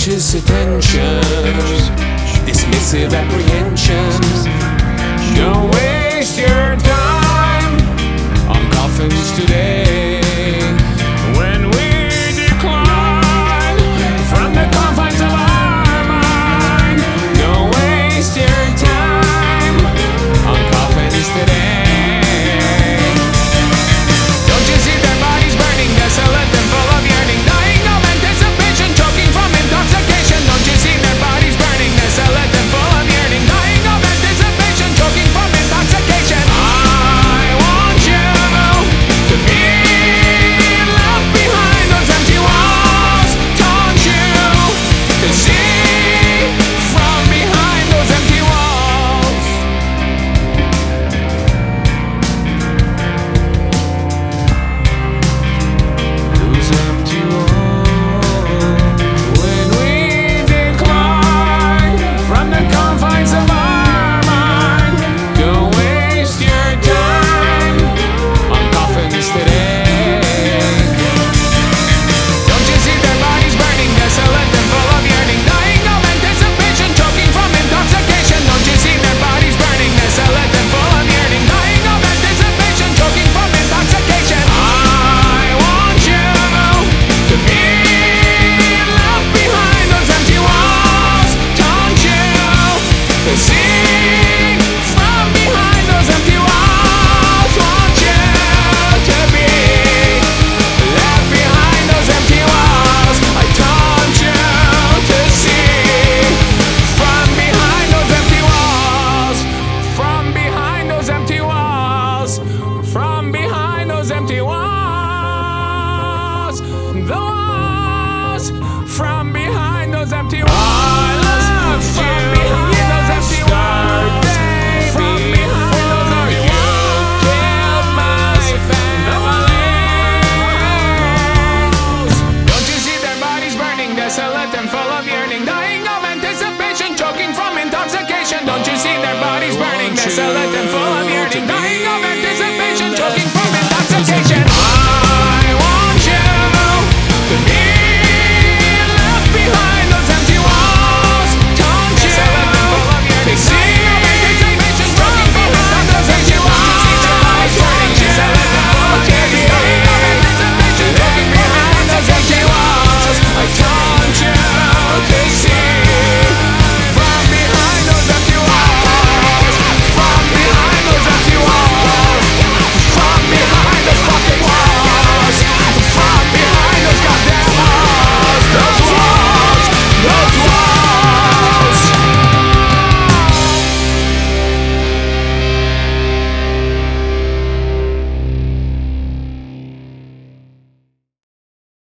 anxious attention, dismissive apprehensions. minds of All I'm yearning.